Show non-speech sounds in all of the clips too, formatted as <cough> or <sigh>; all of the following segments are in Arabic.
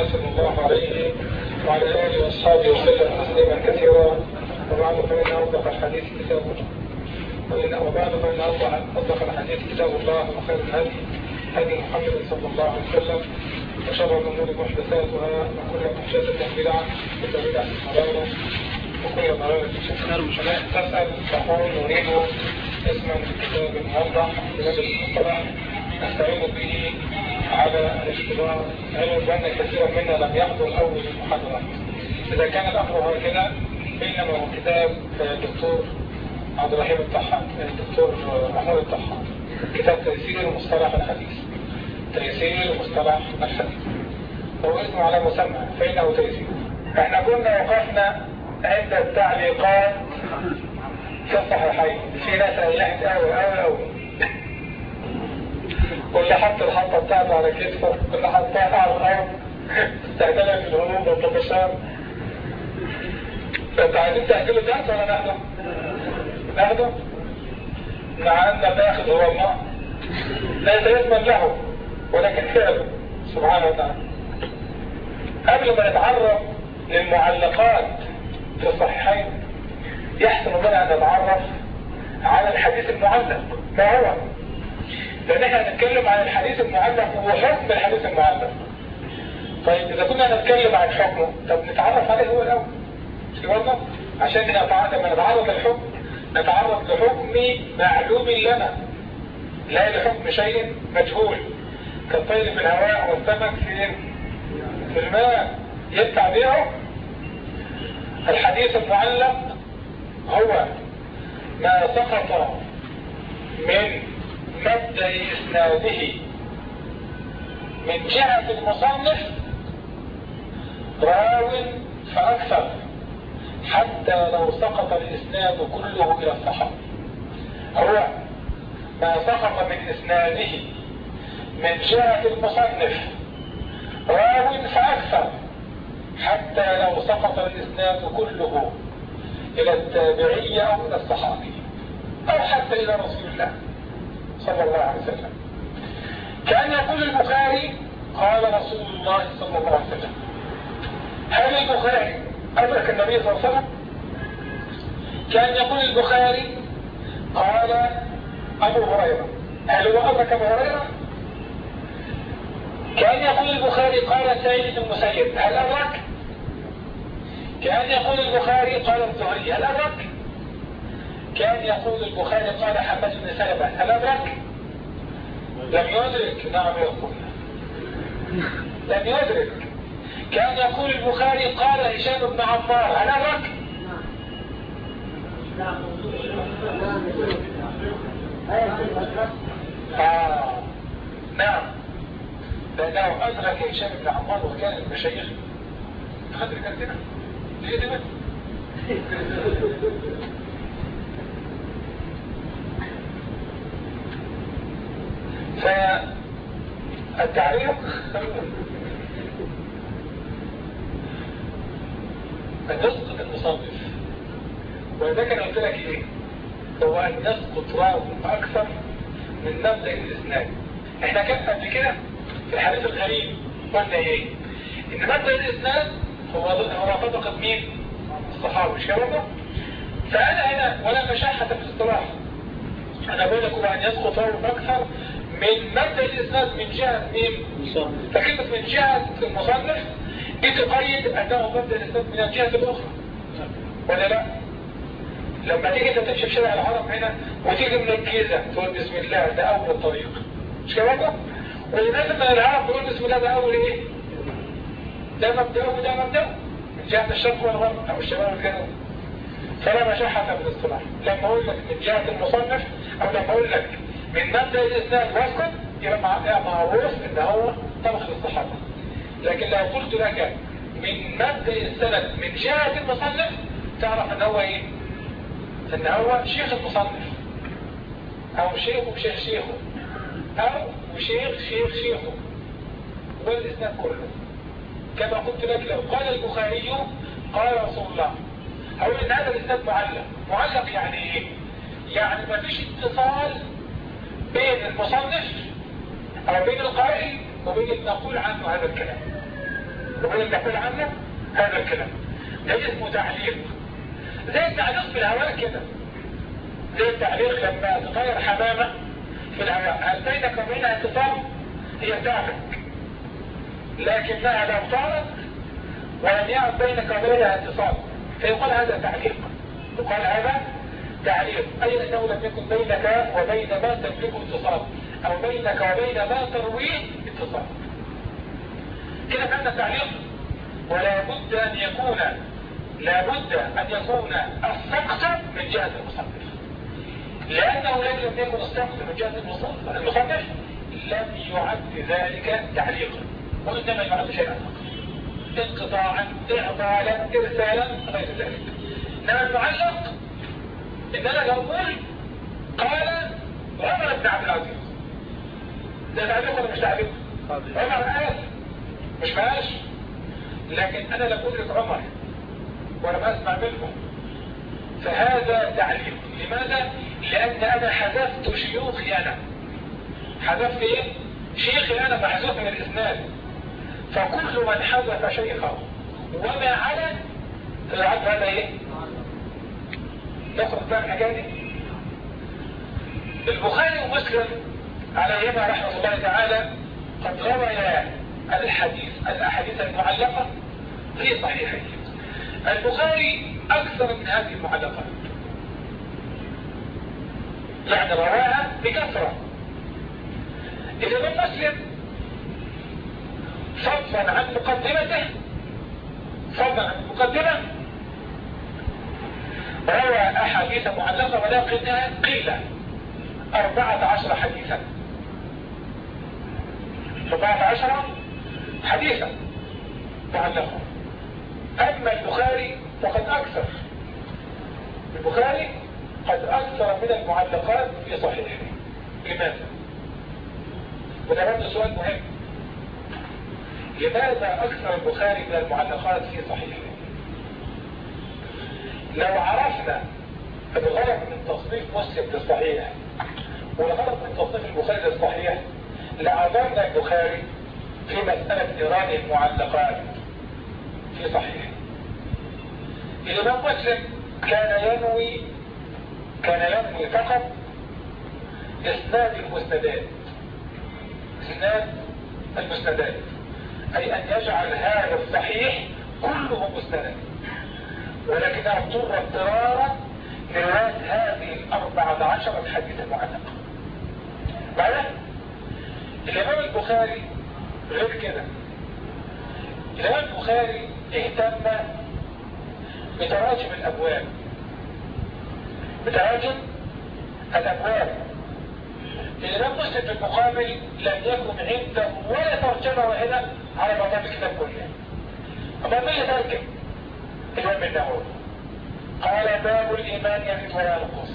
الله صلى الله عليه وعلى آله وأصحابه وسلم تسليما كثيرا. وبعد فإن أصدق الحديث كتاب الله. وبعد فإن أصدق الحديث كتاب الله وخير الهدي هدي محمد صلى الله عليه وسلم. وشر الأمور محدثاتها وكل محدثة بدعة وكل بدعة ضلالة وكل ضلالة في تسأل تقول نريد اسما لكتاب موضح لنبي المصطلح نستعين به على الاختبار علم بأن كثيرا منا لم يحضر أول المحاضرة. إذا كان الأمر هكذا فإنما هو كتاب الدكتور عبد الرحيم الطحان الدكتور محمود الطحان. كتاب تيسير مصطلح الحديث. تيسير مصطلح الحديث. هو اسمه على مسمى فإنه تيسير. إحنا كنا وقفنا عند التعليقات في الصحيحين. في ناس أيحت أوي أوي أوي واللي حط الحطة بتاعته على كتفه واللي حطها على الأرض استهدلها في الهموم والطفشان فأنت عايزين تأكلوا درس ولا ناخده؟ ناخده؟ مع أن الآخذ هو الله ليس اسما له ولكن فعله سبحانه وتعالى قبل ما نتعرف للمعلقات في الصحيحين يحسن بنا أن نتعرف على الحديث المعلق ما هو؟ لأن إحنا هنتكلم عن الحديث المعلق وحكم الحديث المعلق طيب إذا كنا نتكلم عن حكمه طب نتعرف عليه هو الأول. مش كده عشان لما نتعرض للحكم نتعرض لحكم معلوم لنا. لا لحكم شيء مجهول. كالطير في الهواء والسمك في في الماء يدفع بيعه؟ الحديث المعلق هو ما سقط من مبدأ إسناده من جهة المصنف راو فأكثر. حتى لو سقط الإسناد كله إلى الصحابة هو ما سقط من إسناده من جهة المصنف راو فأكثر. حتى لو سقط الإسناد كله إلى التابعية أو إلى الصحابي أو حتى إلى رسول الله. صلى الله عليه وسلم. كان يقول البخاري قال رسول الله صلى الله عليه وسلم هل البخاري أدرك النبي صلى الله عليه وسلم؟ كان يقول البخاري قال أبو هريرة. هل هو أدرك أبو هريرة؟ كان يقول البخاري قال سيد بن المسيب هل أدرك؟ كان يقول البخاري قال الزهري هل أدرك؟ كان يقول البخاري قال حمد بن سلمة هل أدرك لم يدرك. نعم يقول لم يدرك. كان يقول البخاري قال هشام بن عمار هل أدرك آه. نعم. لأنه أدرك هشام بن عمار وكان المشايخ خدر كنتنا ليه ده فالتعليق نسقط المصنف. وإذا كان قلت لك إيه؟ هو أن يسقط راو أكثر من مبدأ الإسناد. إحنا كان قبل كده في الحديث الغريب قلنا إيه؟ إن مبدأ الإسناد هو هو طبقة مين؟ الصحابة مش كده فأنا هنا ولا مشاحة في الاصطلاح. أنا بقول لكم أن يسقط راو أكثر من مبدأ الإسناد من جهة مين فكلمة من جهة المصنف دي تقيد أنه مبدأ الإسناد من الجهة الأخرى. ولا لا؟ لما تيجي أنت تمشي في شارع الهرم هنا وتيجي من الجيزة تقول بسم الله ده أول الطريق مش كده والناس من العرب تقول بسم الله ده أول إيه؟ ده مبدأه وده مبدأه. من جهة الشرق والغرب أو الشمال والجنوب فلا مشاحة في الاصطلاح. لما أقول لك من جهة المصنف أو لما أقول لك من مبدأ الإسناد واسط يبقى معروف إن هو طبخ الصحابة لكن لو قلت لك من مبدأ السند من جهة المصنف تعرف ان هو إيه؟ أن هو شيخ المصنف أو شيخ شيخ شيخه أو شيخ شيخ شيخه. والاسناد كله. كما قلت لك لو قال البخاري قال رسول الله. أو إن هذا الاسناد معلق. معلق يعني إيه؟ يعني ما فيش اتصال بين المصنف أو بين القائل وبين المقول عنه هذا الكلام. وهي تقول عنه هذا الكلام. ده اسمه تعليق. زي التعليق في الهواء كده. زي التعليق لما تطير حمامة في الهواء. هل بينك وبينها اتصال هي تعلق. لكنها لو طارت ولم يعد بينك وبينها اتصال فيقال هذا تعليق. يقال هذا تعليق أي أنه لم يكن بينك وبين ما تملكه اتصال أو بينك وبين ما ترويه اتصال كده كان تعليق ولا بد أن يكون لا بد أن يكون السقط من جهة المصنف. لأنه لم يكن السقط من جهة المصنف لم يعد ذلك تعليقا وإنما يعد شيئا. انقطاعا إعطالا إرسالا غير ذلك. إنما المعلق إن أنا لو قلت قال عمر بن عبد العزيز. ده تعليق ولا مش تعليق؟ عمر قال مش ماشي لكن أنا لم أدرك عمر ولم أسمع منه. فهذا تعليق. لماذا؟ لأن أنا حذفت شيوخي أنا. حذفت إيه؟ شيخي أنا محذوف من الإسناد. فكل من حذف شيخه وما على العبد هذا إيه؟ يخرج بقى الحكاية البخاري ومسلم عليهما رحمة الله تعالى قد رويا الحديث الأحاديث المعلقة في صحيحين. البخاري أكثر من هذه المعلقات يعني رواها بكثرة. الإمام مسلم فضلا عن مقدمته فضلا عن المقدمة روى أحاديث معلقة ولكنها قلة أربعة عشر حديثا. أربعة عشر حديثا معلقا أما البخاري فقد أكثر. البخاري قد أكثر من المعلقات في صحيحه. لماذا؟ وده برضه سؤال مهم. لماذا أكثر البخاري من المعلقات في صحيحه؟ لو عرفنا الغرض من تصنيف مسلم للصحيح والغرض من تصنيف البخاري للصحيح لعذرنا البخاري في مسألة إيراد المعلقات. في صحيح. الإمام مسلم كان ينوي كان ينوي فقط إسناد المسندات إسناد المسندات أي أن يجعل هذا الصحيح كله مسندا ولكنه اضطر اضطرارا لرواية هذه الأربعة عشرة حديث معلقة بعد الإمام البخاري غير كده. الإمام البخاري اهتم بتراجم الأبواب. بتراجم الأبواب. الإمام مسلم في المقابل لم يكن عنده ولا ترجمة واحدة على بعض الكتاب كله. أما من يترجم؟ الإمام النووي قال باب الإيمان يزيد ولا ينقص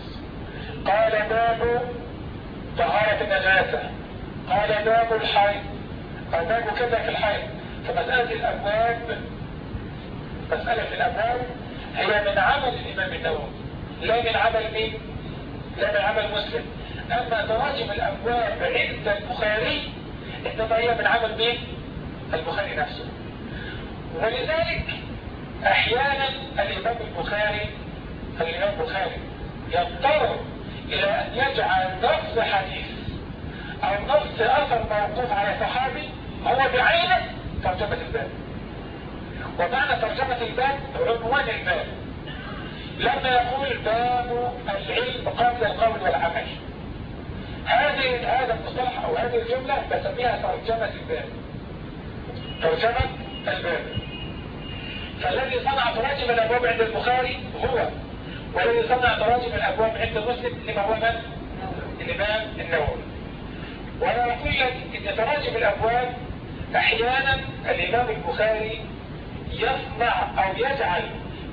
قال باب طهارة النجاسة. قال باب الحيض. أو باب كذا في الحيض. فمسألة الأبواب مسألة الأبواب هي من عمل الإمام النووي. لا من عمل مين؟ لا من عمل مسلم. أما تراجم الأبواب عند البخاري إنما هي من عمل مين؟ البخاري نفسه. ولذلك أحيانا الإمام البخاري الإمام البخاري يضطر إلى أن يجعل نص حديث أو نص أثر موقوف على صحابي هو بعينه ترجمة الباب. ومعنى ترجمة الباب عنوان الباب. لما يقول باب العلم قبل القول والعمل. هذه هذا المصطلح أو هذه الجملة بسميها ترجمة الباب. ترجمة الباب. فالذي صنع تراجم الأبواب عند البخاري هو. والذي صنع تراجم الأبواب عند مسلم لما هو من؟ الإمام النووي. وأنا أقول لك إن تراجم الأبواب أحيانا الإمام البخاري يصنع أو يجعل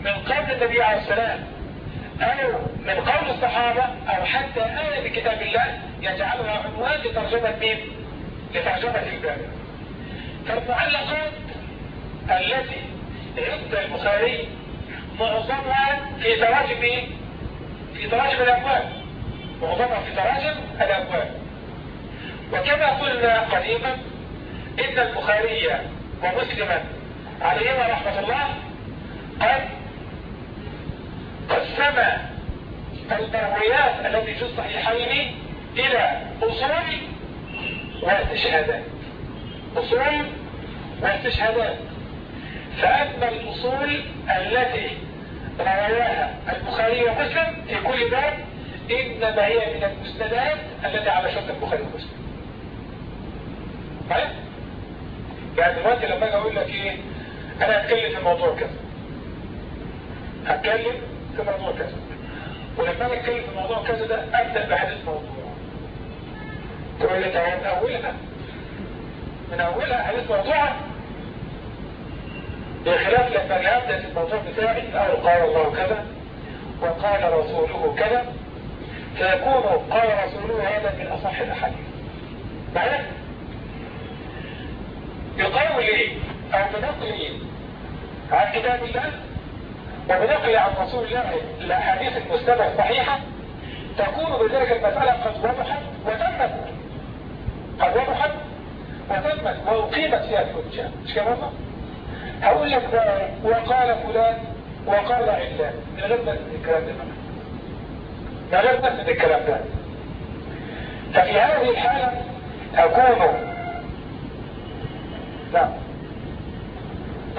من قول النبي عليه السلام أو من قول الصحابة أو حتى آية بكتاب الله يجعلها عنوان لترجمة مين؟ لترجمة الباب فالمعلقات التي عند البخاري معظمها في تراجم في تراجم الابواب معظمها في تراجم الابواب وكما قلنا قديما إن البخاري ومسلما عليهما رحمة الله قد قسم المرويات التي في الصحيحين إلى أصول واستشهادات. أصول واستشهادات. فأما الأصول التي رواياها البخاري ومسلم في كل باب إنما هي من المسندات التي على شرط البخاري ومسلم. طيب؟ يعني دلوقتي لما أجي أقول لك إيه أنا هتكلم في موضوع كذا. هتكلم في موضوع كذا. ولما أجي أتكلم في موضوع كذا ده أبدأ بحديث موضوع. تقول لي تعالى من أولها؟ من أولها حديث موضوع بخلاف لما في الموضوع بتاعي أو قال الله كذا وقال رسوله كذا فيكون قال رسوله هذا من أصح الأحاديث. بعدين بقول أو بنقل عن كتاب الله وبنقل عن رسول الله الأحاديث المستمع الصحيحة تكون بذلك المسألة قد وضحت وتمت. قد وضحت وتمت وأقيمت فيها الحجة. مش كده هقول لك وقال فلان وقال علان. من غير ما الكلام ده من غير ما الكلام ده ففي هذه الحالة أكون. لا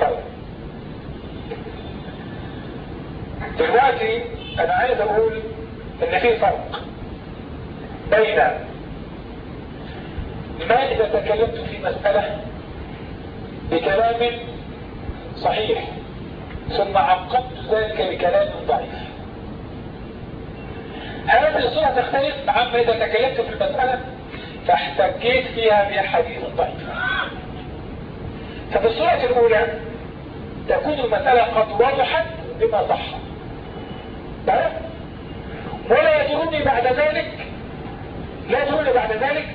طيب. دلوقتي أنا عايز أقول إن في فرق بين ما إذا تكلمت في مسألة بكلام صحيح. ثم عقبت ذلك بكلام ضعيف. هذه الصورة تختلف عما إذا تكلمت في المسألة فاحتجيت فيها بأحاديث ضعيفة ففي الصورة الأولى تكون المسألة قد وضحت بما صح. ولا يدرني بعد ذلك لا يدرني بعد ذلك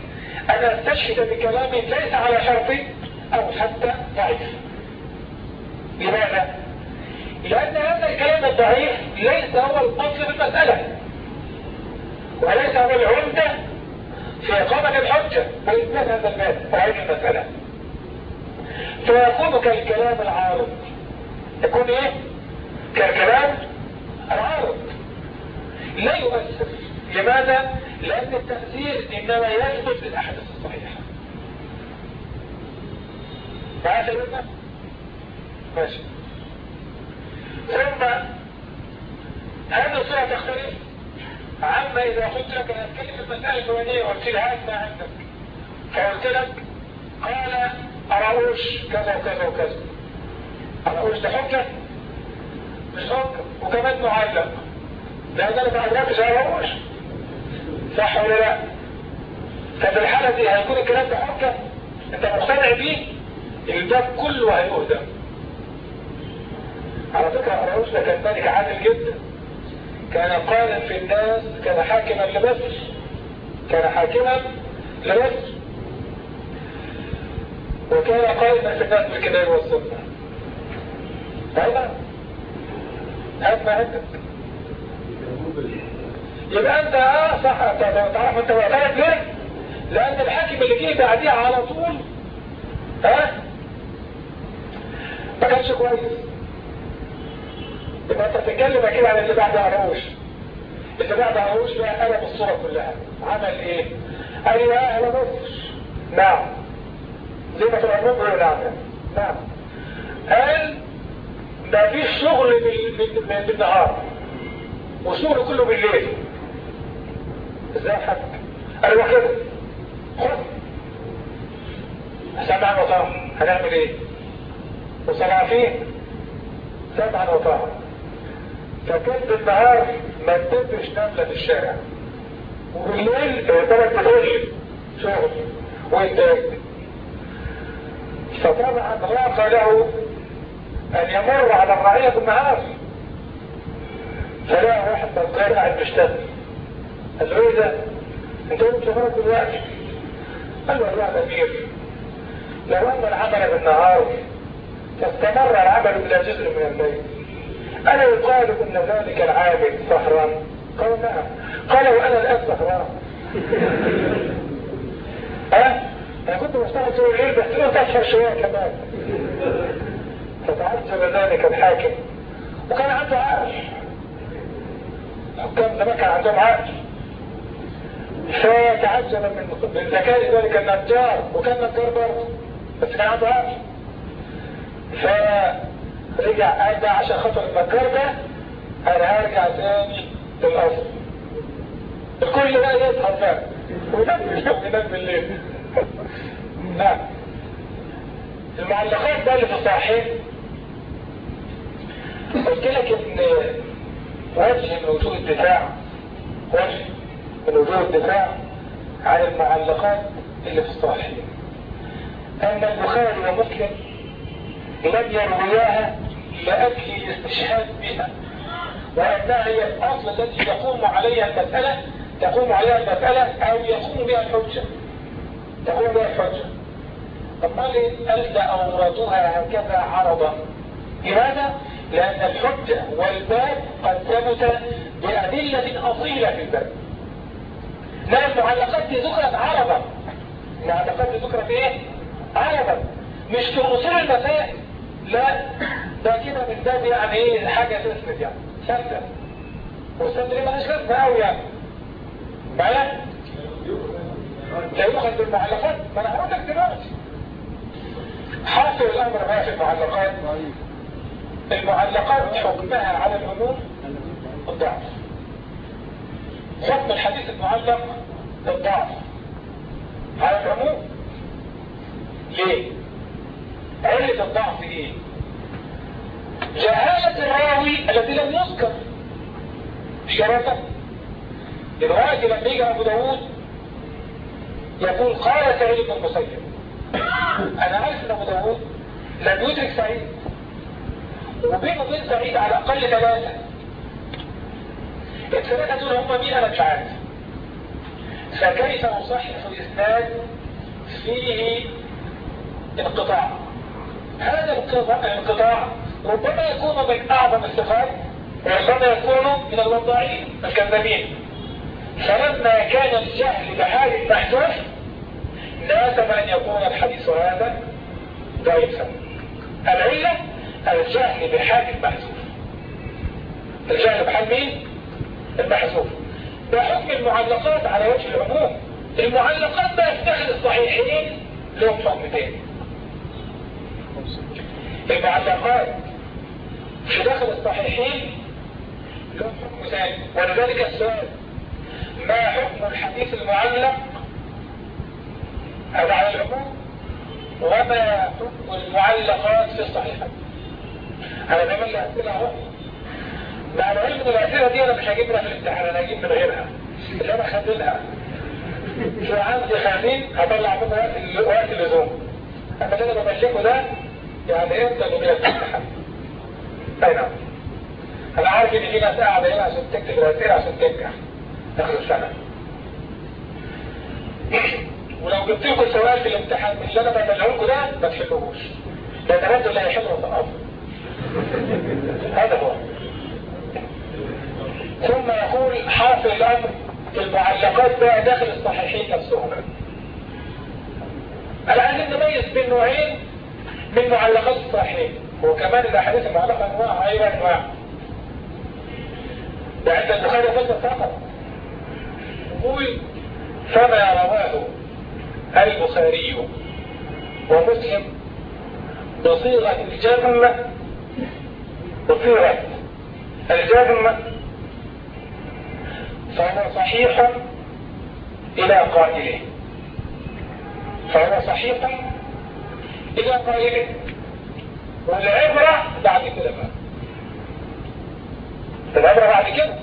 أن أستشهد بكلام ليس على شرطي أو حتى ضعيف. لماذا؟ لأن هذا الكلام الضعيف ليس هو الأصل في المسألة. وليس هو العمدة في إقامة الحجة. وإثبات هذا الباب وهذه المسألة. فيكون كالكلام العارض. يكون إيه؟ كالكلام العارض. لا يؤثر لماذا؟ لأن التأثير إنما يثبت للاحداث الصحيحة. معايا سيدنا ماشي. ثم هذه الصورة تختلف. عما إذا قلت لك أنا اتكلم المسألة الفلانية وقلت لي ما عندك. فقلت لك قال أرأوش كذا وكذا وكذا. أرأوش ده حجة؟ مش حجة وكمان معلق. لأن أنا ما أعرفش أرأوش. صح ولا لا؟ ففي الحالة دي هيكون الكلام ده حجة؟ أنت مقتنع بيه؟ الباب كله هيهدى على فكرة أراوش ده كان ملك عادل جدا. كان قائدا في الناس كان حاكما لمصر. كان حاكما لمصر. وكان قائما في الناس بالكتاب والسنة. هذا هذا عندك يبقى أنت آه صح. تعرف أنت وقتلك ليه؟ لأن الحاكم اللي جه بعديها على طول ها أه؟ ما كانش كويس. يبقى انت بتتكلم أكيد عن اللي بعد عروش. اللي بعد عروش بقى قلب الصورة كلها. عمل إيه؟ قال يا أهل مصر. نعم. زي ما تعلمون العلماء نعم. قال ما فيش شغل بالنهار وشغل كله بالليل. إزاي حد قال له كده. خد. سمعا وطاعة هنعمل إيه؟ وصنعفين سمعا وطاعة فكان بالنهار ما تدبش نملة في الشارع. وبالليل ثلاث تدل شغل وانتاج فطبعا ضاق له أن يمر على الرعية بالنهار فلا واحد بلقان قاعد بيشتغل قال له إيه ده؟ أنت قلت شغلك دلوقتي قال له يا امير لو أن العمل بالنهار فاستمر العمل إلى جزء من الليل. الا يقال إن ذلك العامل سهران قال نعم. قال وأنا الآن سهران <laughs> أه؟ أنا كنت بشتغل طول الليل بس قلت اسهر شوية كمان. ذلك الحاكم. وكان عنده عقل الحكام زمان كان عندهم عقل فتعجب من ذكاء ذلك النجار. وكان نجار برضه. بس كان عنده عقل فرجع قال ده عشان خاطر النجار ده أنا هرجع تاني للأصل. الكل بقى يسهر بقى وينام وينام بالليل. <laughs> نعم. المعلقات بقى اللي في الصحيح. قلت لك إن وجه من وجوه الدفاع وجه من وجوه الدفاع عن المعلقات اللي في الصحيح. أن البخاري ومسلم لم يروياها لأجل الاستشهاد بها. وأنها هي الأصل التي تقوم عليها المسألة تقوم عليها المسألة أو يقوم بها الحجة. تقوم بها الحجة. طب ما قال أوردوها هكذا عرضا لماذا؟ لأن الحجة والباب قد ثبت بأدلة أصيلة في الباب. لا المعلقات ذكرت عرضا المعلقات ذكرت إيه؟ عرضا مش في أصول المسائل. لا ده كده من باب يعني إيه حاجة تسند يعني. سنة والسند دي مالهاش لازمة قوي يعني. معايا؟ لا يؤخذ بالمعلقات. ما أنا هقول لك دلوقتي. حاصل الأمر بقى في المعلقات. المعلقات حكمها على العموم الضعف. حكم الحديث المعلق الضعف على العموم. ليه؟ علة الضعف إيه؟ جهالة الراوي الذي لم يذكر شرطا دلوقتي لما يجي أبو داوود يقول قال سعيد بن المسيب أنا عارف إن أبو داوود لم يدرك سعيد. وبينه وبين سعيد على الأقل ثلاثة. الثلاثة دول هم مين؟ أنا مش عارف. فكيف أصحح الإسناد فيه انقطاع؟ هذا الانقطاع ربما يكون من أعظم الصفات وربما يكون من الوضاعين الكذابين فلما كان الجهل بحال المحذوف ناسب أن يكون الحديث هذا ضعيفا. العلة الجهل بحال المحذوف الجهل بحال مين؟ المحذوف ده حكم المعلقات على وجه العموم المعلقات بقى في داخل الصحيحين لهم حكمتين المعلقات في داخل الصحيحين؟ لهم حكم ثاني ولذلك السؤال ما حكم الحديث المعلق هذا على العموم؟ وما حكم المعلقات في الصحيحة أنا بعمل لي اسئله اهو مع العلم إن الأسئلة دي أنا مش هجيب لها في الامتحان أنا هجيب من غيرها. اللي أنا خدلها في عندي خامين هطلع منه وقت وقت اللزوم. أما اللي أنا بملكه ده يعني اللي بيها الامتحان اي نعم أنا عارف ان في ناس قاعدة هنا عشان تكتب الاسئله عشان تنجح اخر السنة ولو جبت لكم سؤال في الامتحان من اللي أنا بملعه لكم ده ما تحلوهوش لأن أنتوا اللي هيحلوا الثقافه هذا هو ثم يقول حاصل الامر في المعلقات بقى داخل الصحيحين نفسهم عايزين نميز بين نوعين من معلقات الصحيحين وكمان الأحاديث المعلقه انواع أيوه انواع ده عند البخاري فقط فقط. يقول فما رواه البخاري ومسلم بصيغة الجزم بصيغة الجزم فهو صحيح إلى قائله. فهو صحيح إلى قائله والعبرة بعد كده بقى. العبرة بعد كده.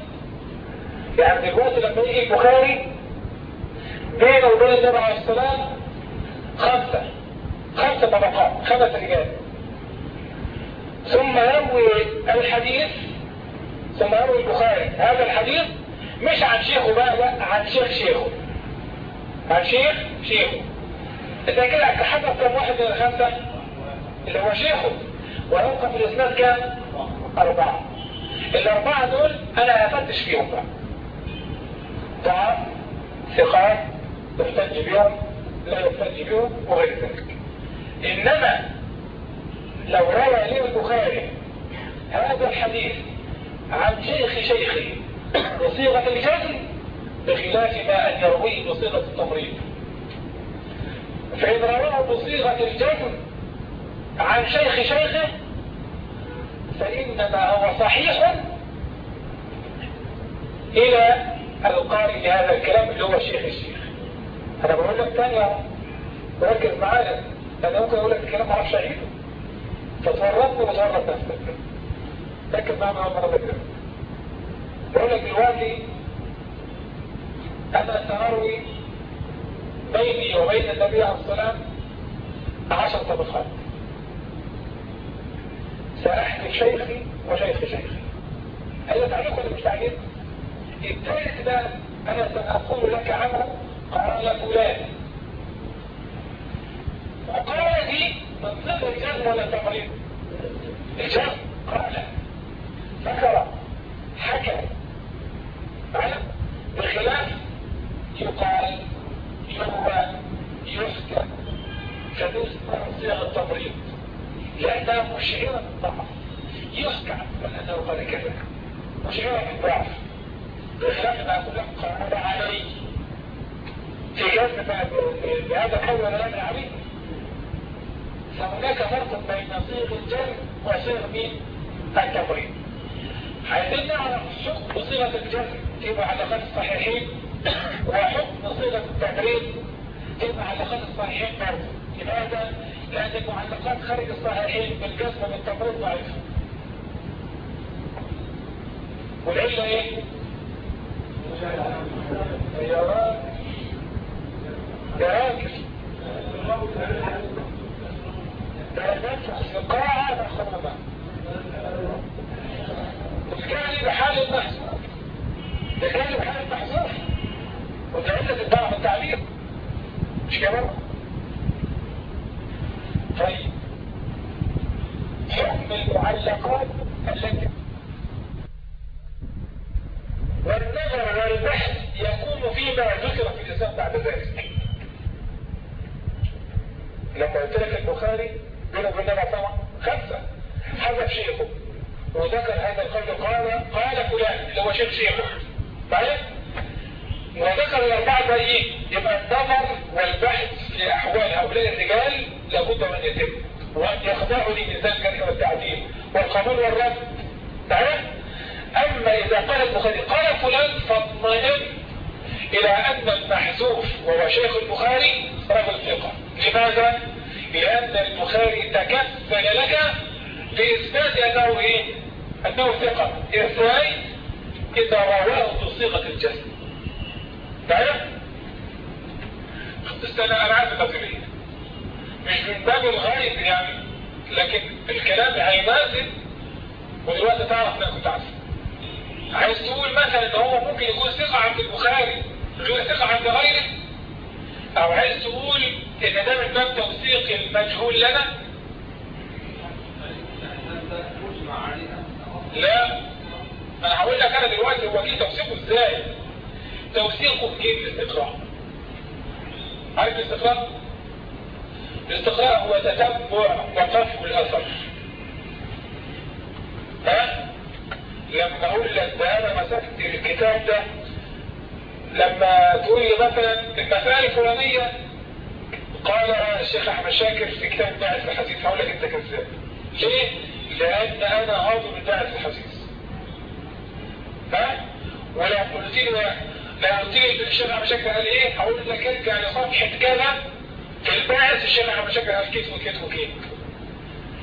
يعني دلوقتي لما يجي البخاري بينه وبين النبي عليه السلام خمسة. خمسة طبقات خمس رجال. ثم يروي الحديث ثم يروي البخاري. هذا الحديث مش عن شيخه بقى لا عن شيخ شيخه. عن شيخ شيخه. إذا كده حسب كم واحد من الخمسة اللي هو شيخه ويبقى في الإسناد كام؟ أربعة. الأربعة دول أنا هفتش فيهم بقى. ضعف ثقات يحتج بهم لا يحتج بهم وغير ذلك. إنما لو روى لي البخاري هذا الحديث عن شيخ شيخه بصيغة الجزم بخلاف ما أن يرويه بصيغة التمريض. فإن رواه بصيغة الجزم عن شيخ شيخه فإنما هو صحيح إلى القارئ لهذا الكلام اللي هو شيخ الشيخ. أنا بقول لك تاني ركز معايا لأن ممكن أقول لك الكلام معرفش أعيده. فتورطني وتورط نفسك. ركز معايا مرة كده بقول لك دلوقتي أنا سأروي بيني وبين النبي عليه الصلاة عشر طبقات سأحكي شيخي وشيخ شيخي. هل تعليق ولا مش تعليق؟ الثالث ده أنا سأقول لك عنه قال فلان. وقال من صفر الجزم ولا تمريض الجزم قال ذكر حكى بخلاف يقال يروى يحكى فنسمع صيغ التمريض لأنها مشعرة بالضعف يحكى عن أنه قال كذا. مشعرة بالضعف بخلاف ما أقول لك قال علي. في جزم بهذا القول ولا لا عليه فهناك فرق بين صيغ الجزم وصيغ مين؟ التمريض عايزين نعرف حكم صيغة الجزم في معلقات الصحيحين وحكم صيغة التمريض في معلقات الصحيحين برضه؟ لماذا؟ لأن المعلقات خارج الصحيحين بالجزم والتمريض ضعيفة والعلة إيه؟ يا راجل يا راجل درجات القاعة مخربة الكلمة بحال المحزون الكلمة بحال المحزون وتعلة الضعف التعبير مش كده؟ طيب. حكم المعلقات التي والنظر والبحث يكون فيما ذكر في الإسلام بعد ذلك. لما قلت لك البخاري بينه وبين النبي طبعا خمسة. حذف شيخه. وذكر هذا القول قال قال فلان اللي هو شيخ شيخه. طيب وذكر الأربعة باقيين يبقى النظر والبحث في أحوال هؤلاء الرجال لابد أن يتم وأن يخضعوا لميزان الجرح والتعديل. والقبول والرد. تعرف؟ أما إذا قال البخاري قال فلان فاطمئن إلى أن المحذوف وهو شيخ البخاري رجل ثقة. لماذا؟ لأن البخاري تكفل لك بإثبات أنه إيه؟ أنه ثقة. إزاي؟ إذا رواه بصيغة الجسد. تعرف؟ استنى أنا عارف التفسيرية مش من باب الغيب يعني لكن الكلام هيناسب ودلوقتي تعرف انك كنت عارف عايز تقول مثلا ان هو ممكن يكون ثقة عند البخاري غير ثقة عند غيره أو عايز تقول ان ده من باب توثيق المجهول لنا لا أنا هقول لك أنا دلوقتي هو دي توثيقه إزاي توثيقه بكيف الاستقراء عارف الاستقراء الاستقراء هو تتبع وقف الأثر. ها؟ لما أقول لك ده أنا مسكت الكتاب ده لما تقول لي مثلا المسائل الفلانية قال الشيخ أحمد شاكر في كتاب باعث الحديث. هقول لك أنت كذاب ليه؟ لأن أنا من باعث الحديث. ها؟ ولو قلت لي قلت لي الشيخ احمد شاكر قال إيه؟ هقول لك ارجع لصفحه كذا في الباعث احمد شاكر قال كيف وكيف وكيف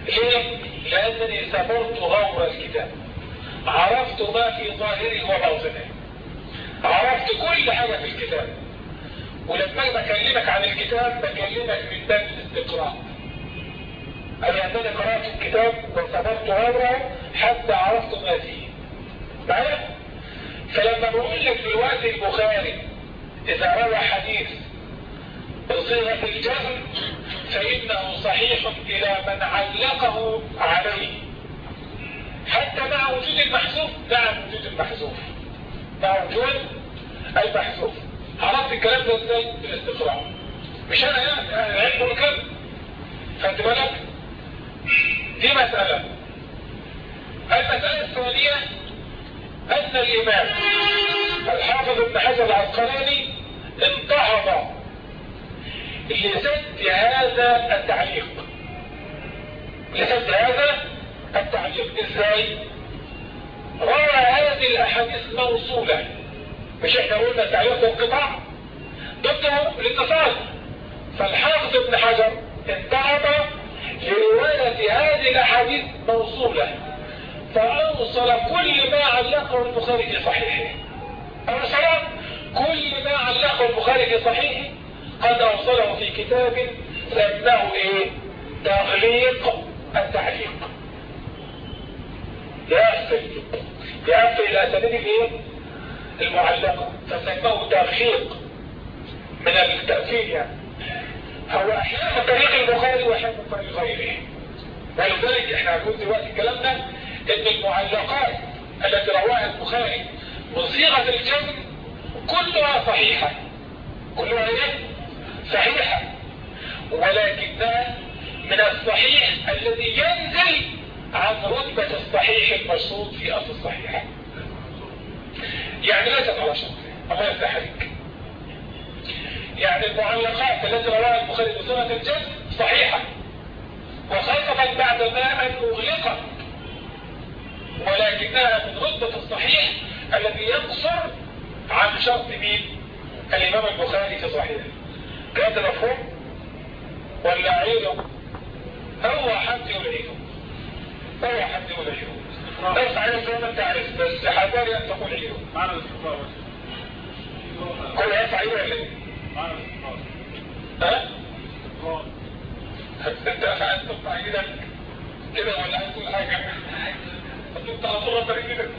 ليه؟ لأنني سافرت غور الكتاب عرفت ما في ظاهره وباطنه عرفت كل حاجة في الكتاب ولما بكلمك عن الكتاب بكلمك من باب الاستقراء أي أنني قرأت الكتاب وصبرت غيره حتى عرفت ما فيه معايا؟ فلما بقول لك دلوقتي البخاري إذا روى حديث بصيغة الجزم فإنه صحيح إلى من علقه عليه. حتى مع وجود المحذوف مع وجود المحذوف. مع وجود المحذوف. عرفت الكلام ده إزاي؟ بالإستقراء. مش أنا يعني أنا العلم كده خدت بالك؟ دي مسألة. المسألة الثانية أن الإمام الحافظ ابن حجر العسقلاني انتهض لسد هذا التعليق. لسد هذا التعليق إزاي؟ روى هذه الأحاديث موصولة. مش إحنا قلنا تعليق والقطاع ضده الاتصال فالحافظ ابن حجر انتهض لرواية هذه الأحاديث موصولة. فأوصل كل ما علقه البخاري في صحيحه. أوصل كل ما علقه البخاري في صحيحه قد أوصله في كتاب سماه إيه؟ تغليق التعليق. يقفل يقفل الأسانيد الإيه المعلقة فسماه تغليق من التأثير يعني. هو أحيانا طريق البخاري وأحيانا طريق غيره. ولذلك إحنا هنقول دلوقتي الكلام ده إن المعلقات التي رواها البخاري من صيغة الجزم كلها صحيحة. كلها إيه؟ صحيحة. ولكنها من الصحيح الذي ينزل عن رتبة الصحيح المشروط في أصل الصحيح يعني ليست على شرط الله يفتح عليك. يعني المعلقات التي رواها البخاري بصيغة الجزم صحيحة. وخاصة بعد ما أن أغلقت ولكنها من رتبة الصحيح الذي يقصر عن شرط مين؟ الإمام البخاري في صحيحه. كان مفهوم ولا عيده هو حد يلعيده هو حد يلعيده لو صحيح زي ما انت عارف بس حذاري ان تقول عيده معنى الاستقرار كل هذا صحيح ولا إيه؟ معنى الاستقرار ها؟ انت فعلت تعيينك كده ولا عايز تقول حاجة؟ انت إيدك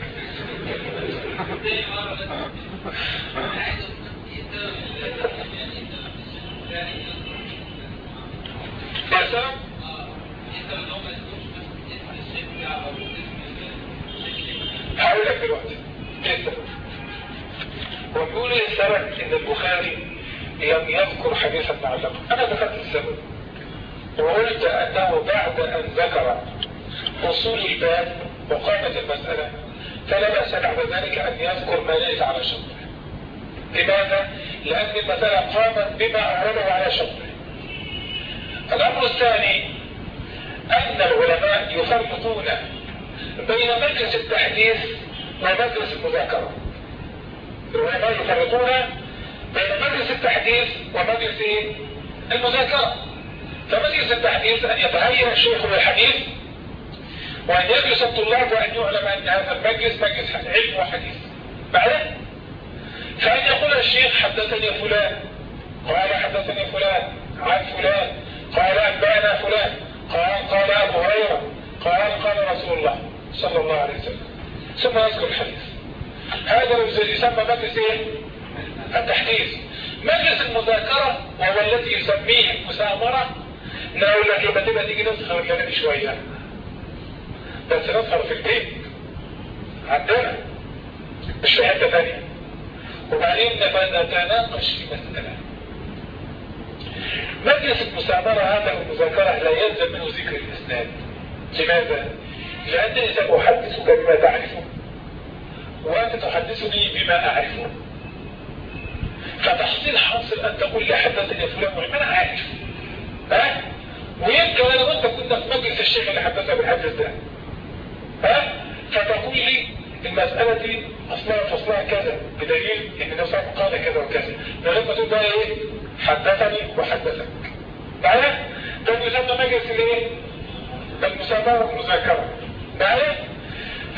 يا سلام هقول لك دلوقتي السبب؟ هو بيقول إيه السبب ان البخاري لم يذكر حديثا معلقا أنا ذكرت السبب وقلت أنه بعد أن ذكر وصول الباب وقامت المسألة فلا بأس بعد ذلك أن يذكر ما ليس على شرطه لماذا؟ لأن المسألة قامت بما أعرضه على شرطه الأمر الثاني أن العلماء يفرقون بين مجلس التحديث ومجلس المذاكرة العلماء يفرقون بين مجلس التحديث ومجلس؟ المذاكرة فمجلس التحديث أن يتهيأ الشيخ بالحديث وأن يجلس الطلاب وأن يعلم أن هذا المجلس مجلس علم وحديث. بعدين فأن يقول الشيخ حدثني فلان قال حدثني فلان عن فلان قال أنبأنا فلان قال قال أبو هريرة قال قال رسول الله صلى الله عليه وسلم. ثم يذكر الحديث. هذا يسمى مجلس إيه؟ التحديث. مجلس المذاكرة وهو الذي يسميه المسامرة. لك لما تبقى تيجي نسخر لنا شوية. بس نسهر في البيت. عندنا. مش في حتة تانية. وبعدين نتناقش في مسألة. مجلس المسامرة هذا والمذاكرة لا يلزم منه ذكر الإسناد. لماذا؟ لأنني سأحدثك بما تعرفه. وأنت تحدثني بما أعرفه. فتحصيل حاصل أن تقول لي حدثني فلان وعلم أنا عارف ها؟ ويمكن أنا وأنت كنا في مجلس الشيخ اللي حدثنا بالحدث ده؟ فتقول لي المسألة دي أصلها فصلها كذا بدليل إن النبي صلى الله عليه وسلم قال كذا وكذا. من غير ما تقول بقى إيه؟ حدثني وحدثك. معايا؟ ده يسمى مجلس الإيه المسامرة والمذاكرة. معايا؟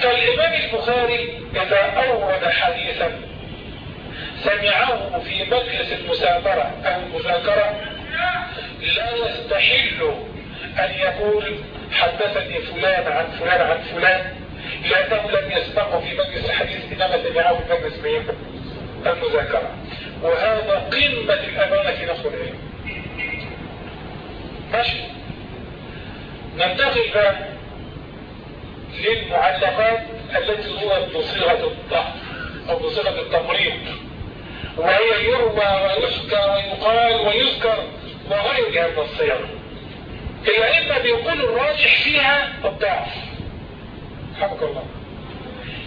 فالإمام البخاري إذا أورد حديثا سمعه في مجلس المسامرة أو المذاكرة لا يستحل أن يقول حدثني فلان عن فلان عن فلان لأنه لم يسمعه في مجلس الحديث إنما سمعه في مجلس؟ المذاكرة. وهذا قمة الأمانة في نصر العلم. ماشي. ننتقل بقى للمعلقات التي هو بصيغة الضعف أو بصيغة التمريض. وهي يروى ويحكى ويقال ويذكر وغيرها من الصيغ الأئمة بيقولوا الراجح فيها الضعف. حفظك الله.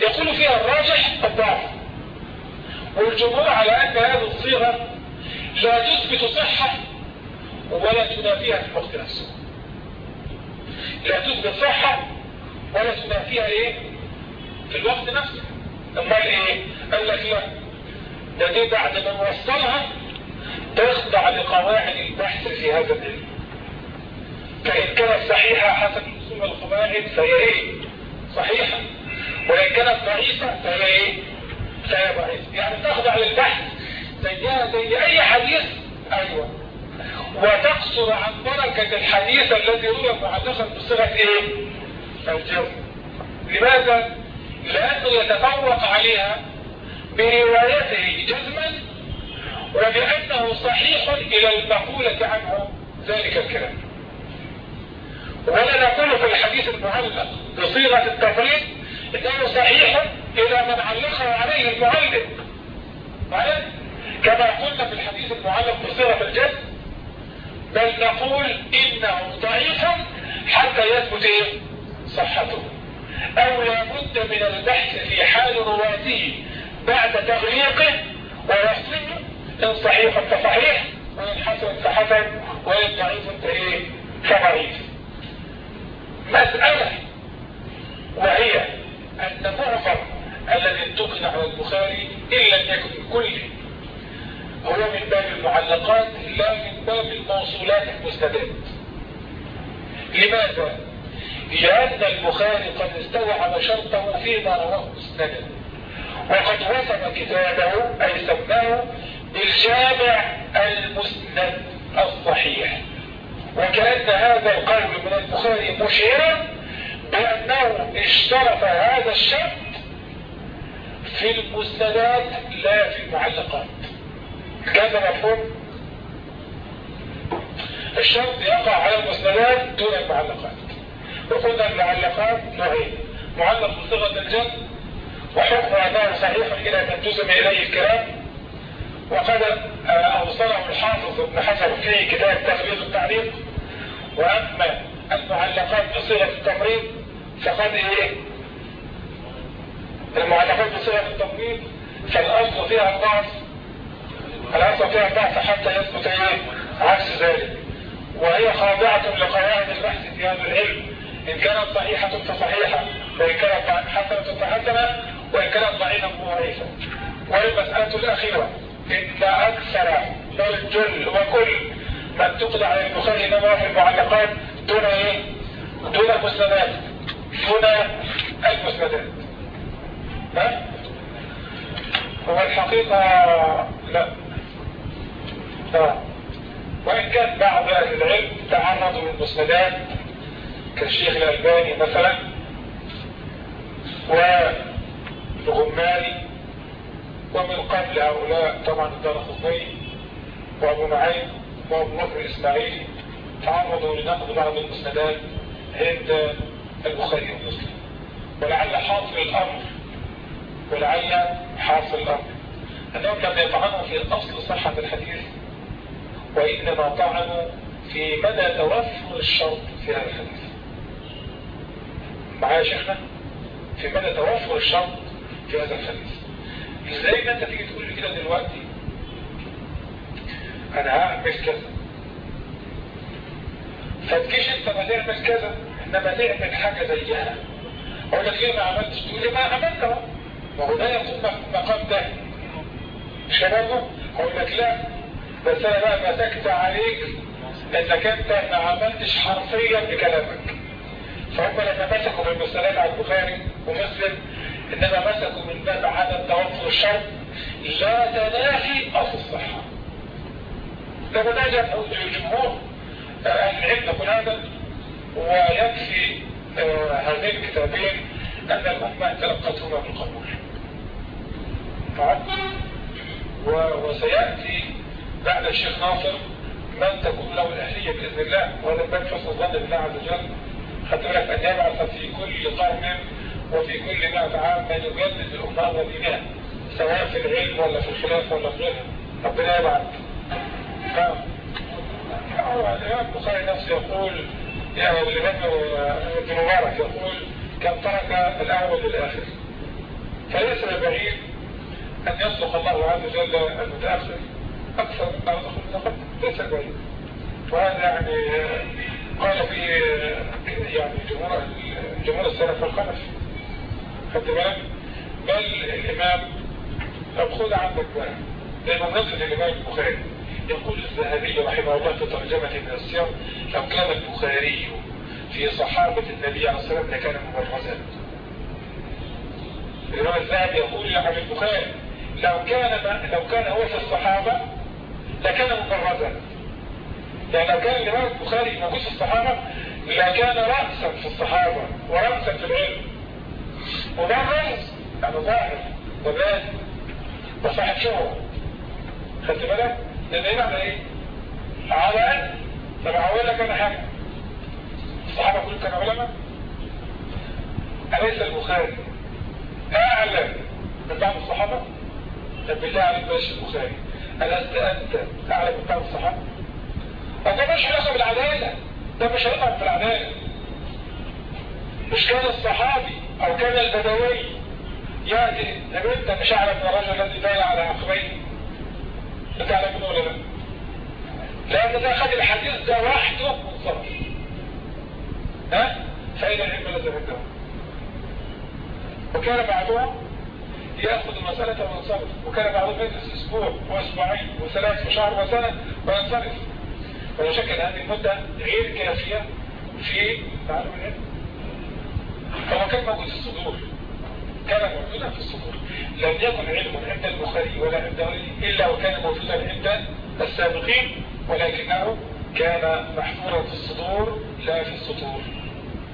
يقول فيها الراجح الضعف. والجمهور على أن هذه الصيغة لا تثبت صحة ولا تنافيها في الوقت نفسه. لا تثبت صحة ولا تنافيها إيه؟ في الوقت نفسه. امال إيه قال لك لا. ده دي بعد ما نوصلها تخضع لقواعد البحث في هذا العلم فإن كانت صحيحة حسب رسوم القواعد فهي إيه؟ صحيحة. وإن كانت ضعيفة فهي إيه؟ فهي ضعيفة. يعني تخضع للبحث زيها زي أي حديث. أيوة. وتقصر عن بركة الحديث الذي روى معلقا بصيغة إيه؟ الجزم لماذا؟ لأنه يتفوق عليها بروايته جزما وبأنه صحيح إلى المقولة عنه ذلك الكلام. ولا نقول في الحديث المعلق بصيغة التفريط إنه صحيح إلى من علقه عليه المعلق. كما قلنا في الحديث المعلق بصيغة الجزم. بل نقول إنه ضعيف حتى يثبت إيه؟ صحته. أو لابد من البحث في حال رواته بعد تغليقه ووصله إن صحيح فصحيح وإن حسن فحسن وإن ضعيف فإيه؟ فضعيف. مسألة وهي أن معظم الذي انتقل على البخاري إن لم يكن كله هو من باب المعلقات لا من باب الموصولات المستدات لماذا؟ لأن البخاري قد استوعب شرطه فيما رواه مسندا وقد وصف كتابه أي سماه بالجامع المسند الصحيح. وكأن هذا القول من البخاري مشيرا بأنه اشترط هذا الشرط في المسندات لا في المعلقات. كذا مفهوم؟ الشرط يقع على المسندات دون المعلقات. وقلنا المعلقات نوعين معلق بصيغة الجد وحكم أنه صحيح إلى أن تنتزم إليه الكلام. وقد أوصله الحافظ ابن حجر في كتاب تغليظ التعليق. وأما المعلقات بصيغة التمريض فقد إيه؟ المعلقات بصيغة التمريض فالأصل فيها الضعف الأصل فيها الضعف حتى يثبت إيه؟ عكس ذلك. وهي خاضعة لقواعد البحث في هذا العلم إن كانت صحيحة فصحيحة وإن كانت حسنة فحسنة وإن كانت ضعيفة فضعيفة والمسألة الأخيرة إن أكثر بل الجل وكل من تقضى على البخاري إنما في المعلقات دون إيه؟ دون المسندات دون المسندات ها؟ هو الحقيقة لا لا وإن كان بعض أهل العلم تعرضوا للمسندات كالشيخ الألباني مثلا والغماري ومن قبل هؤلاء طبعا الدار خطي وأبو نعيم وأبو بكر الإسماعيلي تعرضوا لنقد بعض المسندات عند البخاري ومسلم. ولعل حاصل الأمر ولعل حاصل الأمر. أنهم لم يطعنوا في أصل صحة الحديث وإنما طعنوا في مدى توفر الشرط في هذا الحديث. معايا شيخنا؟ في مدى توفر الشرط في هذا الحديث. إزاي أنت تيجي تقول لي كده دلوقتي؟ أنا هعمل كذا. فتجيش أنت ما تعمل كذا. انما تعمل حاجة زيها أقول لك ليه ما عملتش تقول لي ما عملت أهو. ما هو ده يكون مقام ده مش برضه؟ أقول لك لا. بس أنا بقى مسكت عليك انك انت ما عملتش حرفيا بكلامك. فهم لما مسكوا بالمسألات على البخاري ومسلم إنما مسكوا من باب عدم توفر الشرط لا تنافي أصل الصحة. مناجة الجمهور أهل العلم كل هذا ويكفي آه هذين الكتابين أن الامة تلقتهما بالقبول وسيأتي بعد الشيخ ناصر من تكون له الأهلية بإذن الله وهذا باب حسن الظن بالله عز وجل. خدت بالك أن يبعث في كل قرن وفي كل مئة عام من يجدد الأمة ودينها سواء في العلم ولا في الخلافة ولا في غيرها ربنا يبعث. نعم الإمام البخاري نفسه يقول يعني ابن مبارك يقول كم ترك الأول للآخر فليس بعيد أن يصدق الله عز وجل المتأخر أكثر مما يصدق المتقدم ليس بعيد وهذا يعني قال فيه يعني جمهور جمهور السلف والخلف خدت بالك بل الإمام طب خذ عندك بقى لما نصل الإمام البخاري يقول الذهبي رحمه الله في ترجمة من السير لو كان البخاري في صحابة النبي عليه الصلاة والسلام لكان مبرزا. الإمام الذهبي يقول عن البخاري لو كان لو كان هو في الصحابة لكان مبرزا. يعني لو كان الإمام البخاري موجود في الصحابة لكان رأسا في الصحابة ورأسا في العلم. وده رأس يعني ظاهر وباد وصاحب شهرة. خدت بالك؟ دليل على إيه؟ على ان طب هقول لك أنا حاجة. الصحابة كلهم كانوا علماء أليس البخاري؟ أعلم. من بعض الصحابة؟ طب بالله عليك بلاش البخاري. ألست أنت أعلم من بعض الصحابة؟ ده مش علاقة بالعدالة ده مش علاقة بالعدالة مش كان الصحابي أو كان البدوي. يأتي طب أنت مش أعلم من الرجل الذي بايع على عقبيه منه ولا لا؟ لأن ده خد الحديث ده وحده منصرف ها؟ فإلى العلم الذي عنده وكان بعضهم يأخذ المسألة وينصرف وكان بعضهم يجلس أسبوع وأسبوعين وثلاث وشهر وسنة وينصرف ولا شك أن هذه المدة غير كافية في تعلم العلم فهو كان موجود في الصدور كان موجودا في الصدور لم يكن علم عند البخاري ولا عند غيره إلا وكان موجودا عند السابقين ولكنه كان محفورا في الصدور لا في السطور.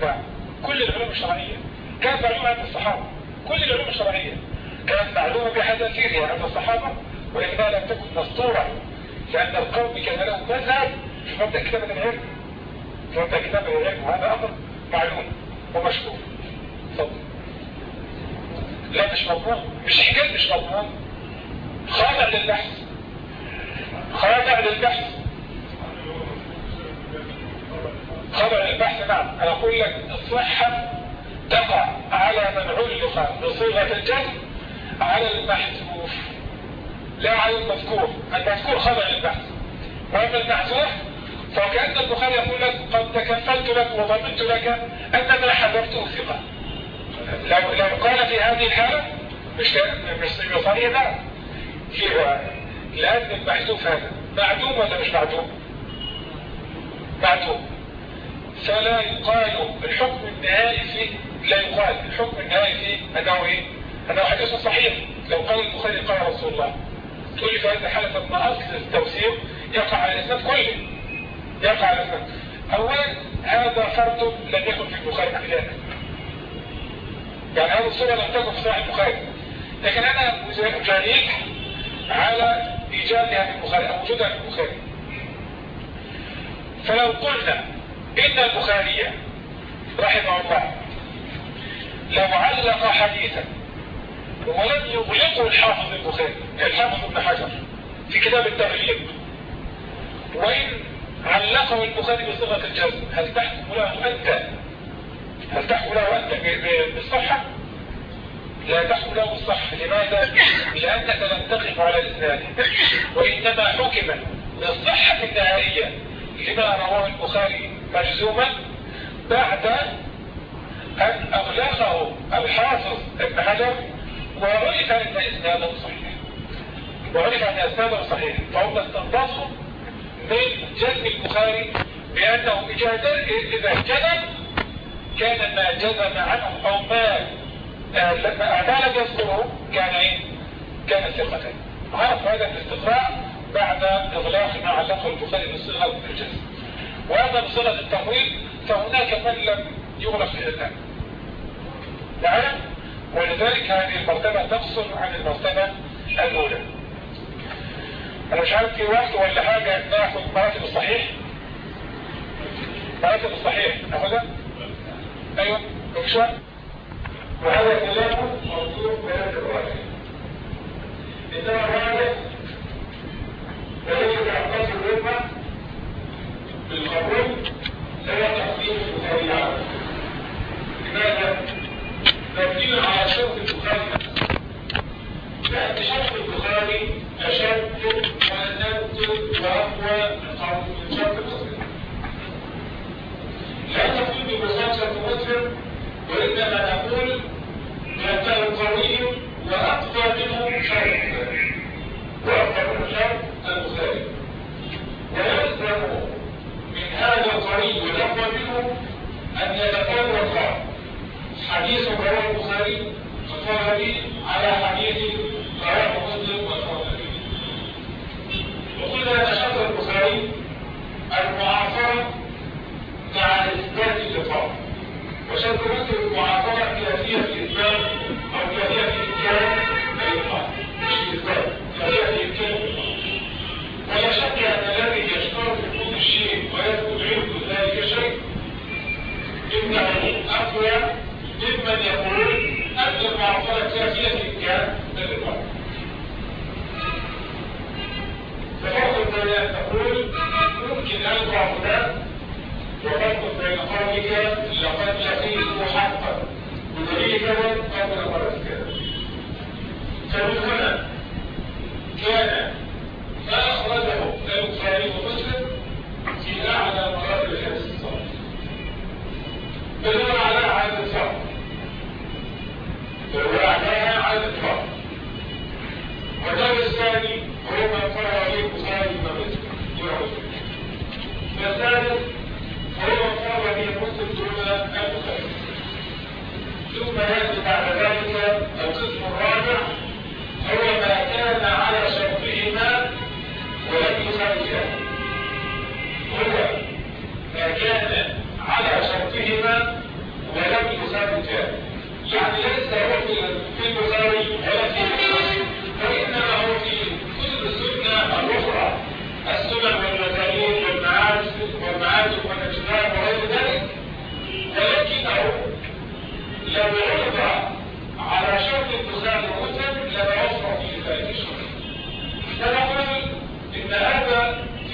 نعم. كل العلوم الشرعية. كانت معلومة عند الصحابة. كل العلوم الشرعية. كانت معلومة بحذافيرها عند الصحابة وإنها لم تكن مسطورة لأن القوم كان لهم مذهب في مبدأ كتابة العلم. في مبدأ كتابة العلم. وهذا أمر معلوم ومشهور تفضل. لا مش مضمون مش حكاية مش مضمون خاضع للبحث. خاضع للبحث. خاضع للبحث. نعم أنا أقول لك الصحة تقع على من علق بصيغة الجزم على المحذوف لا على المذكور. المذكور خاضع للبحث. واما المحذوف فكأن البخاري يقول لك قد تكفلت لك وضمنت لك ان ما حذفته ثقة. لو لو قال في هذه الحالة مش مش صحيح لا. في لأن المحذوف هذا. معدوم ولا مش معدوم؟ معدوم. فلا يقال الحكم النهائي فيه لا يقال الحكم النهائي فيه أنه إيه أنه حديث صحيح. لو قال البخاري قال رسول الله. تقول لي في هذه الحالة أن أصل التوثيق يقع على الإسناد كله. يقع على الإسناد. أولا هذا فرد لم يكن في البخاري ابتداء يعني هذه الصورة لم تكن في صحيح البخاري. لكن أنا أجاريك على إيجادها في البخاري أو وجودها في البخاري. فلو قلنا إن البخاري رحمه الله لو علق حديثا ولم يغلقه الحافظ البخاري الحافظ ابن حجر في كتاب التغليق وإن علقه البخاري بصيغة الجزم هل تحكم له أنت تحكم له بالصحة. لا تحكم له بالصحة. لماذا؟ لأنك لم تقف على الإسناد وإنما حكم بالصحة النهائية. لما رواه البخاري مجزوما بعد أن أغلقه الحافظ ابن حجر وعرف أن إسناده صحيح. وعرف أن إسناده صحيح. فهم استنبطوا من جزم البخاري بأنه إذا جزم كان ما جزم عنه أو ما ما لم يذكره كان إيه؟ كان ثقة عرف هذا الاستقراء بعد إغلاق ما علقه البخاري بالصيغة الجزم وهذا بصيغة التمويل فهناك من لم يغلق الآن نعم؟ ولذلك هذه المرتبة تفصل عن المرتبة الأولى. أنا مش عارف في وقت ولا حاجة ناخد مراتب الصحيح مراتب الصحيح ناخدها أيوه. انشاء وهذا كلامه موضوع بهذا الوقت إنما هذا فيجب عقاس الربا بالقبول سوى تقديم البخاري عنه لماذا؟ تبديل على شرط البخاري. لأن شرط البخاري أشد وأنبت وأقوى من شرط البخاري لا تكون ببساطة مبرر وإنما نقول لأنه قوي وأقوى منه شرط وأقوى منه شرط البخاري ويلزم من هذا القريب والأقوى منه أن يتفوق حديث رواه البخاري الطبري على حديث حصلت فيها كلا الاتجاهات لكن واحد فحكم تقول ممكن ألقى هناك وتربط بين قولك لقد لقيت حقا بدليل كذا قبل مرة كذا فمثلا كان ما أخرجه البخاري ومسلم في أعلى مراتب الحديث الصحيح بل ಪದ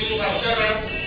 في محكمة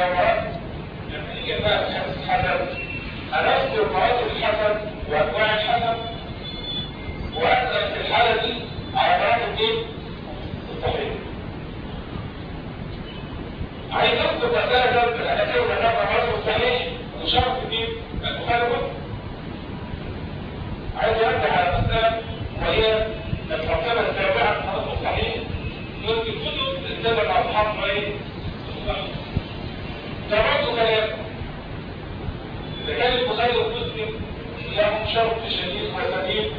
مراتب بقى في حديث الحسن هنذكر مراتب الحسن وانواع الحسن واسال في الحاله دي على مراتب إيه؟ الصحيح عايز اذكر مسألة جنب الأناتية والنظر الرجل الصحيح وشرط في البخاري عايز ارجع على مسألة وهي المرتبة السابعة من الرجل الصحيح يمكن كتب السبب أصحاب إيه؟ ده برضه كلام إذا كان البخاري ومسلم لهم شرط شديد وثقيل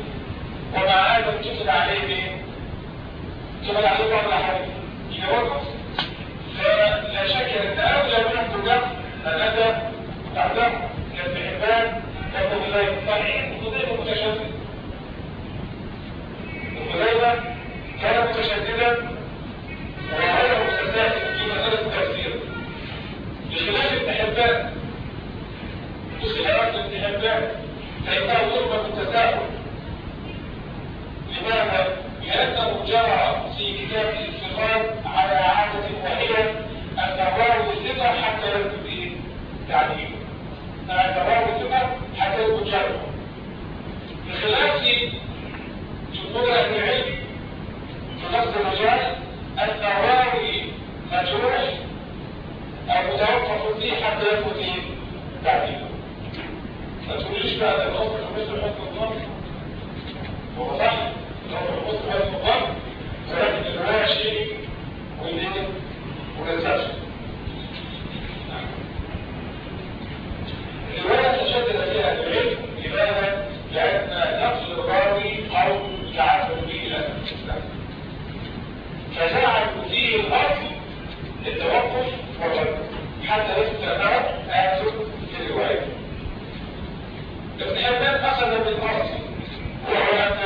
ومع هذا كتب عليه؟ كتب عليه بعض الأحاديث. برضه فلا شك أن أولى من الدجاج كابن حبان كابن خزيمه صحيح خزيمه متشدد خزيمه كان متشددا وغيره بخلاف ابن حبان بخلاف ابن حبان فانه ظلم التساهل لماذا؟ لأنه جرى في كتاب الانفصال على عادة واحدة أن الراوي ثقة حتى يكتب إيه؟ تعليم. أن الراوي ثقة حتى يكتب جرح. بخلاف جمهور أهل العلم في نفس المجال أن الراوي مجروح أو متوقف فيه حتى يثبت إيه؟ تعليم. ما تقوليش ده الأصل مثل حكم الله هو صح؟ لو الأصل حكم ولكن الرواية شيء والايه ونزاش الرواية تشدد فيها العلم لماذا؟ لأن نفس الراوي أو تعبد به إلى الإسلام فجعلوا فيه الأصل للتوقف والرد حتى أنه آسف في الرواية ابن حبان أخذ بالأصل وهو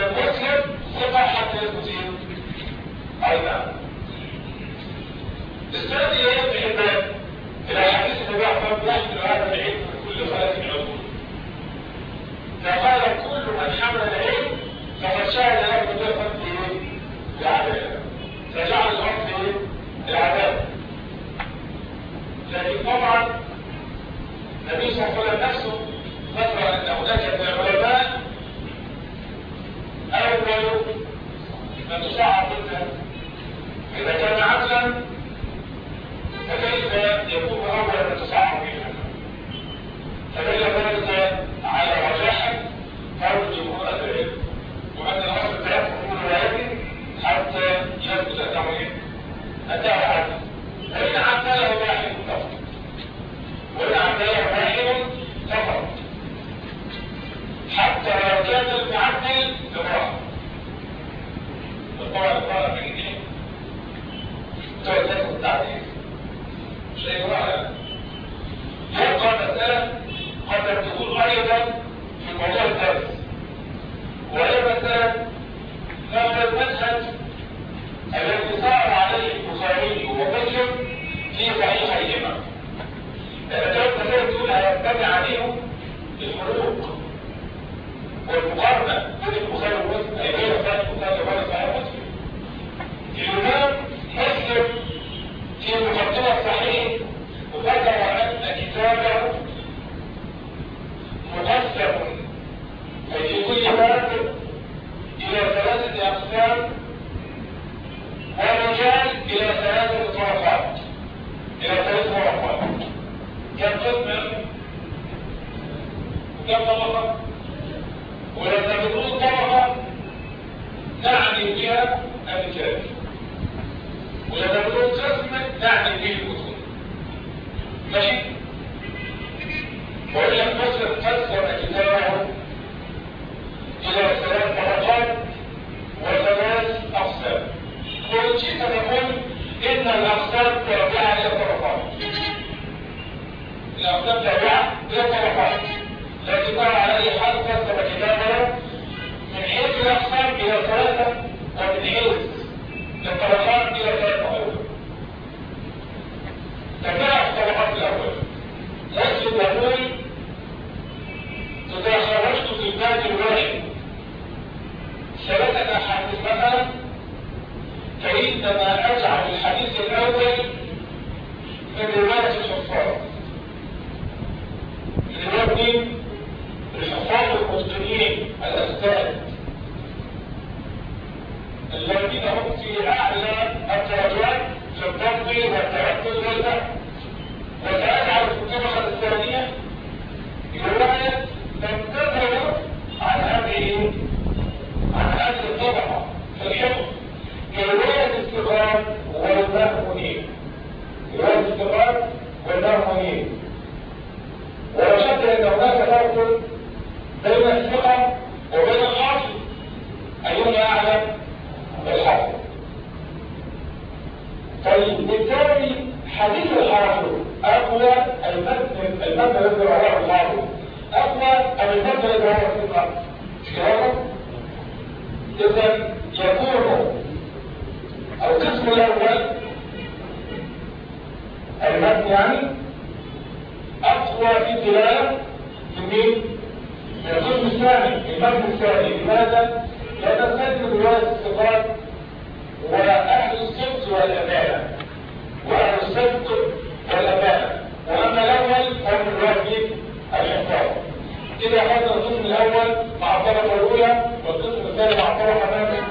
مع الطبقة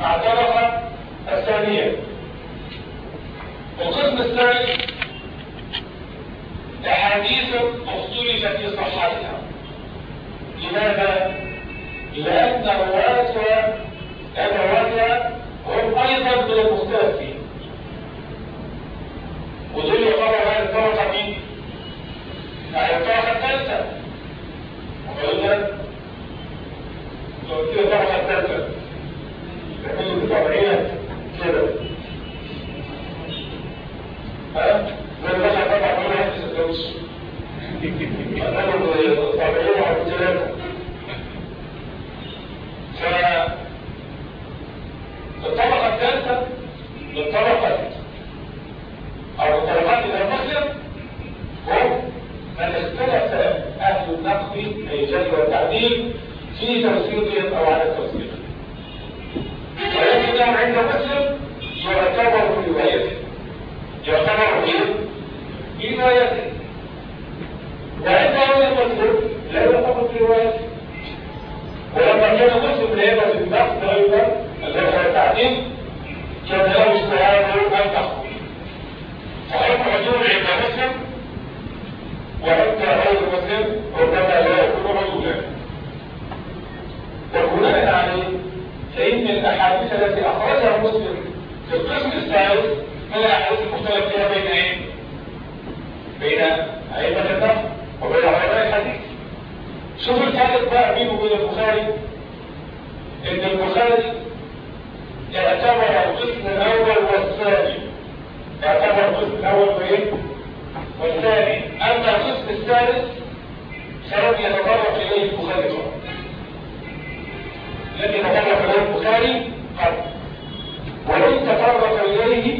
مع الطبقة الثانية القسم الثالث أحاديث اختلف في صحتها لماذا؟ لأن رواتها رواتها هم أيضا من المختلفين ودول يقرأوا هذه الطبقة مين؟ هذه الطبقة الثالثة وقالوا كده الطبقة الثالثة للطبقة أو الطبقات المسلم هم من اختلف أهل النقد الإيجاد والتعديل في توثيقهم أو على توثيقهم ولكنهم عند مسلم يعتبر روايته يعتبر إيه؟ روايته. وعند غير مسلم لا يعتبر روايته ولما كان مسلم ليبقى في النقد أيضا الذي هو التعديل كان له اجتهاد التخويف صحيح الحضور عند مسلم وعند غير مسلم ربما لا يكون عضولا وبناء عليه فإن الأحاديث التي أخرجها مسلم في القسم الثالث من الأحاديث المختلف فيها بين إيه؟ بين أئمة النقد وبين علماء الحديث. شوف الفرق بقى بينه وبين البخاري. إن البخاري يعتبر القسم الأول والثاني. يعتبر القسم الأول وايه والثاني. أما القسم الثالث فلم يتطرق إليه البخاري. فقط لم يتطرق اليه البخاري قط وان تطرق إليه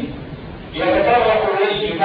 يتطرق إليه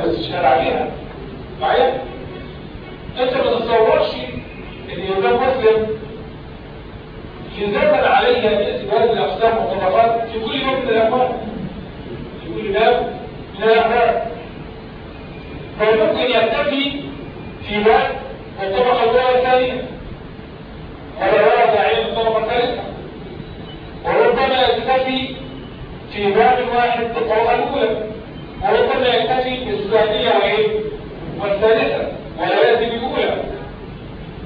أراد الاستشهاد عليها معايا؟ أنت ما تتصورش إن الإمام مسلم في زمن عليها باعتبار الأقسام والطبقات في كل باب من الأبواب في كل باب من الأبواب فممكن يكتفي في باب والطبقة الأولى الثانية ولا يرى داعيا الطبقة الثالثة وربما يكتفي في باب واحد بالطبقة الأولى. وربما يكتفي بالثانية وإيه؟ والثالثة ولا يأتي بالأولى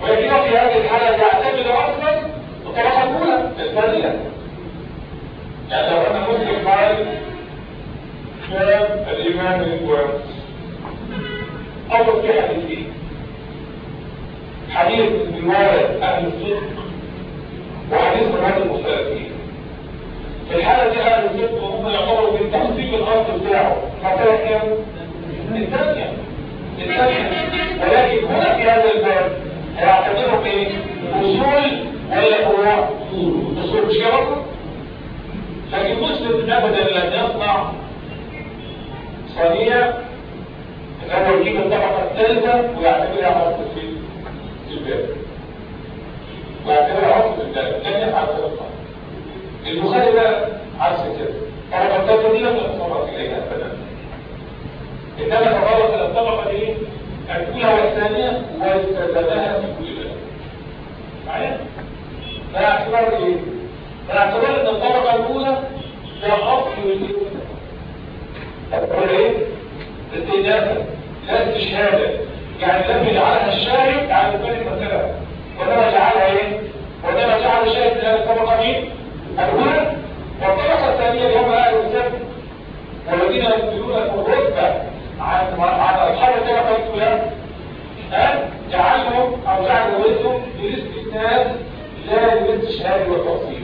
ولكن في هذه الحالة يعتمد أصلا الطبقة الأولى الثانية يعني لو أنا مسلم قال كلام الإمام الإمام أول في حديثين حديث رواية أهل الصدق وحديث رواية المختلفين في الحالة دي أهل الصدق هم يعتبروا من تحصيل الأرض بتاعه مرتبة كام؟ الثانية الثانية ولكن هنا في هذا الباب هيعتبروا إيه؟ أصول ولا فروع؟ أصول مش كده لكن مسلم أبدا لن يصنع صنيع هو يجيب الطبقة الثالثة ويعتبرها عصر في الباب ويعتبرها عصر في الباب لن يفعل هذا البخاري بقى عكس كده الطبقة الثالثة دي لم يتطرق إليها أبدا إنما تطرق إلى الطبقة دي الأولى والثانية واستخدمها في كل باب معايا؟ فاعتبار إيه؟ فاعتبار إن الطبقة الأولى هي أصل الأولى إيه؟ استئنافا لا استشهادا يعني لم يجعلها الشاهد على البني مثلا وانما جعلها إيه؟ وانما جعل الشاهد من الطبقة مين؟ الأولى والطبقة الثانية اللي هم أهل السبت والذين يبدلون الرتبة عن عن أصحاب الطبقة الأولى؟ جعلهم أو جعل ولدهم بالاستئناف لا بالاستشهاد والتوصيف كده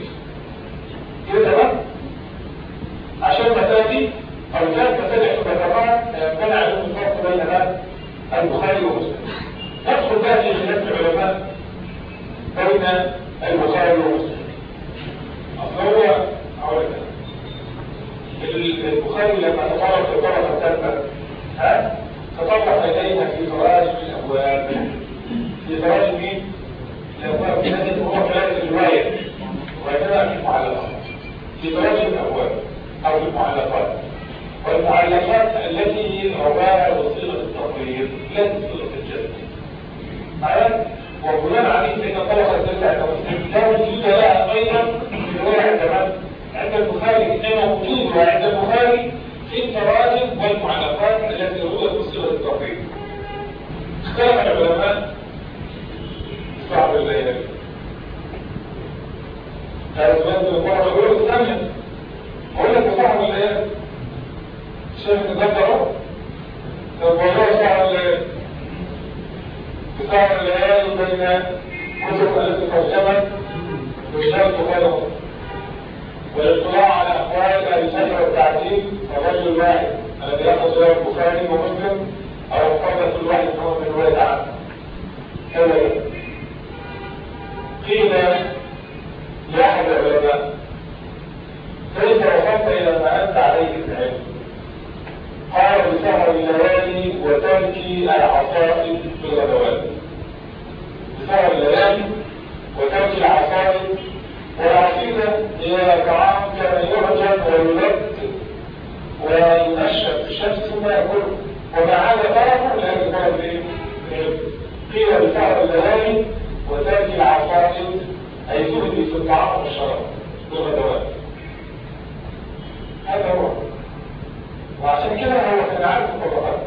وعشان كده هو كان عارف الطبقات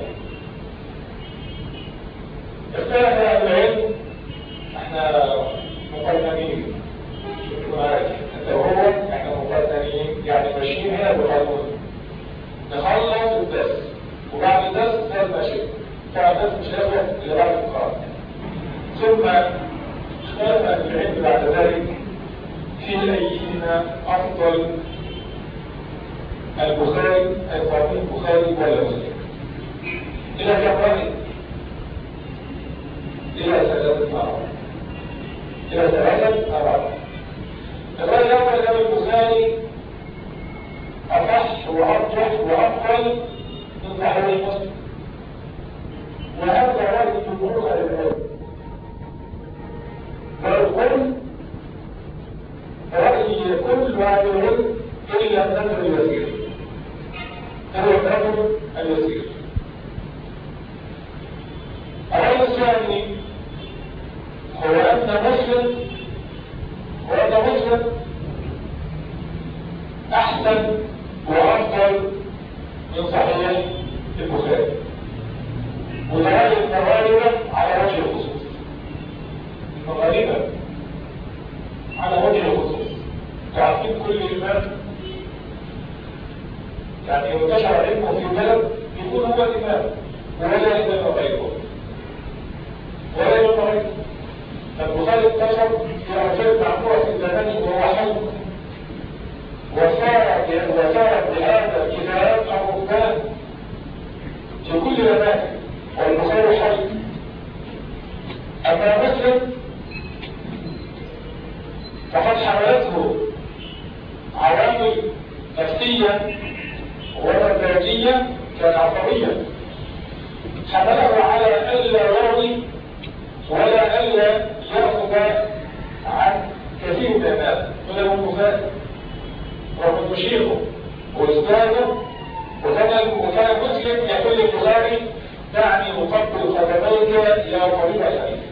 أقبل قدميك يا طبيب الحديث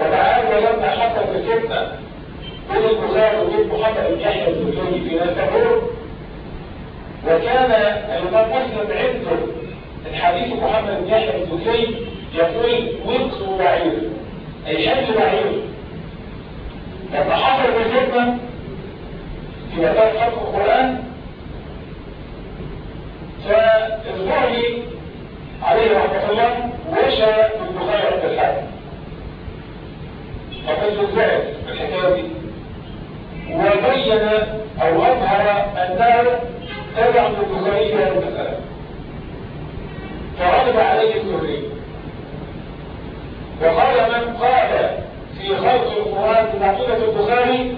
وتعالى لما حصلت الفتنة بين البخاري وبين محمد بن يحيى الزهري في نسبه وكان الإمام مسلم عنده من محمد بن يحيى الزكري يقول وقت بعير أي حمل بعير لما حصل الفتنة في مكان خلق القرآن فالزهري عليه رحمة الله وشى بالبخاري عند الحاكم فقد زعل الحكاية دي. وبين أو أظهر أنه تبع البخاري في هذه المسألة. فغلب عليه الزهري وقال من قال في خلق القرآن بمعقولة البخاري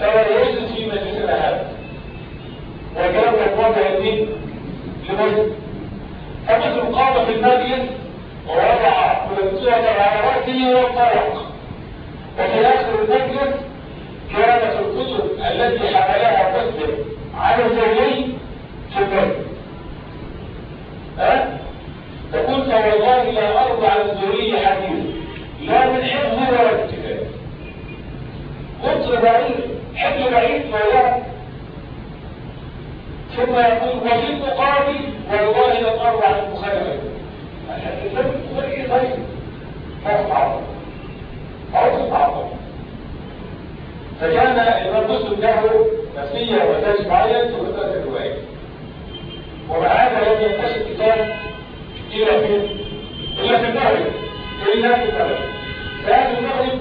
فلا يجلس في مجلسنا هذا. وكلام الوضع الدين لمسلم فمثل قام في المجلس ووضع ملتزمة على رأسه وانطلق وفي آخر المجلس كانت الكتب التي حملها مسلم على الزهري في البيت ها؟ فقلت والله لا أرضى على الزهري حديث لا من حفظه ولا كتاب قلت بعيد حفظ بعيد ولا ثم يقول وفي المقابل والله لم أرضى على البخاري الحديث البخاري طيب فوق عظم فوق عظم فكان الإمام مسلم له نفسية ومزاج معين في مسألة الرواية. ومع هذا لم ينتشر الكتاب إلى فين؟ إلا في المغرب. إلا في المغرب. فأهل المغرب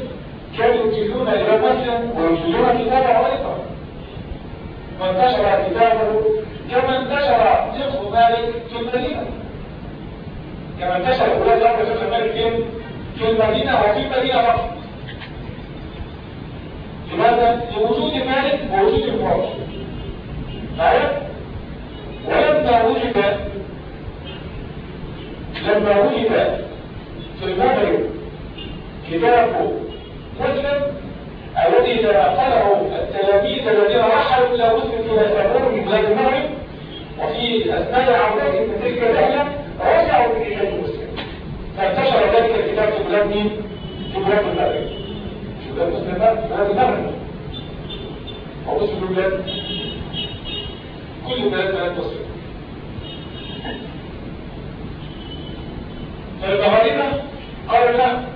كانوا يجلون الإمام مسلم ويجلون كتابه أيضا. وانتشر كتابه مالك في المدينة كما انتشر أولاد الأمر في مالك فين؟ في المدينة وفي المدينة فقط لماذا؟ لوجود مالك ووجود الفرج معايا؟ ولما وجد لما وجد في المغرب كتابه مسلم الذي نقله التلاميذ الذين رحلوا إلى مسلم في بلاد المغرب وفي أثناء عودته في تلك الليلة في بإيمان المسلم. فانتشر ذلك الكتاب في بلاد مين؟ في بلاد المغرب. في بلاد مسلمات في بلاد المغرب. أو في بلاد. كل بلاد بلاد مصر فالمغاربة قالوا لا.